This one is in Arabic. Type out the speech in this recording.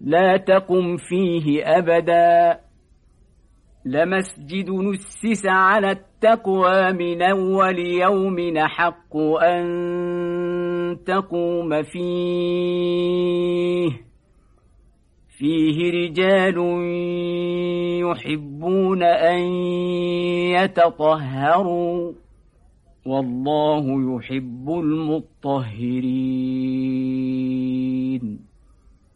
لا تقم فيه أبدا. لمسجد نسس على التقوى من أول يوم حق أن تقوم فيه. فيه رجال يحبون أن يتطهروا والله يحب المطهرين.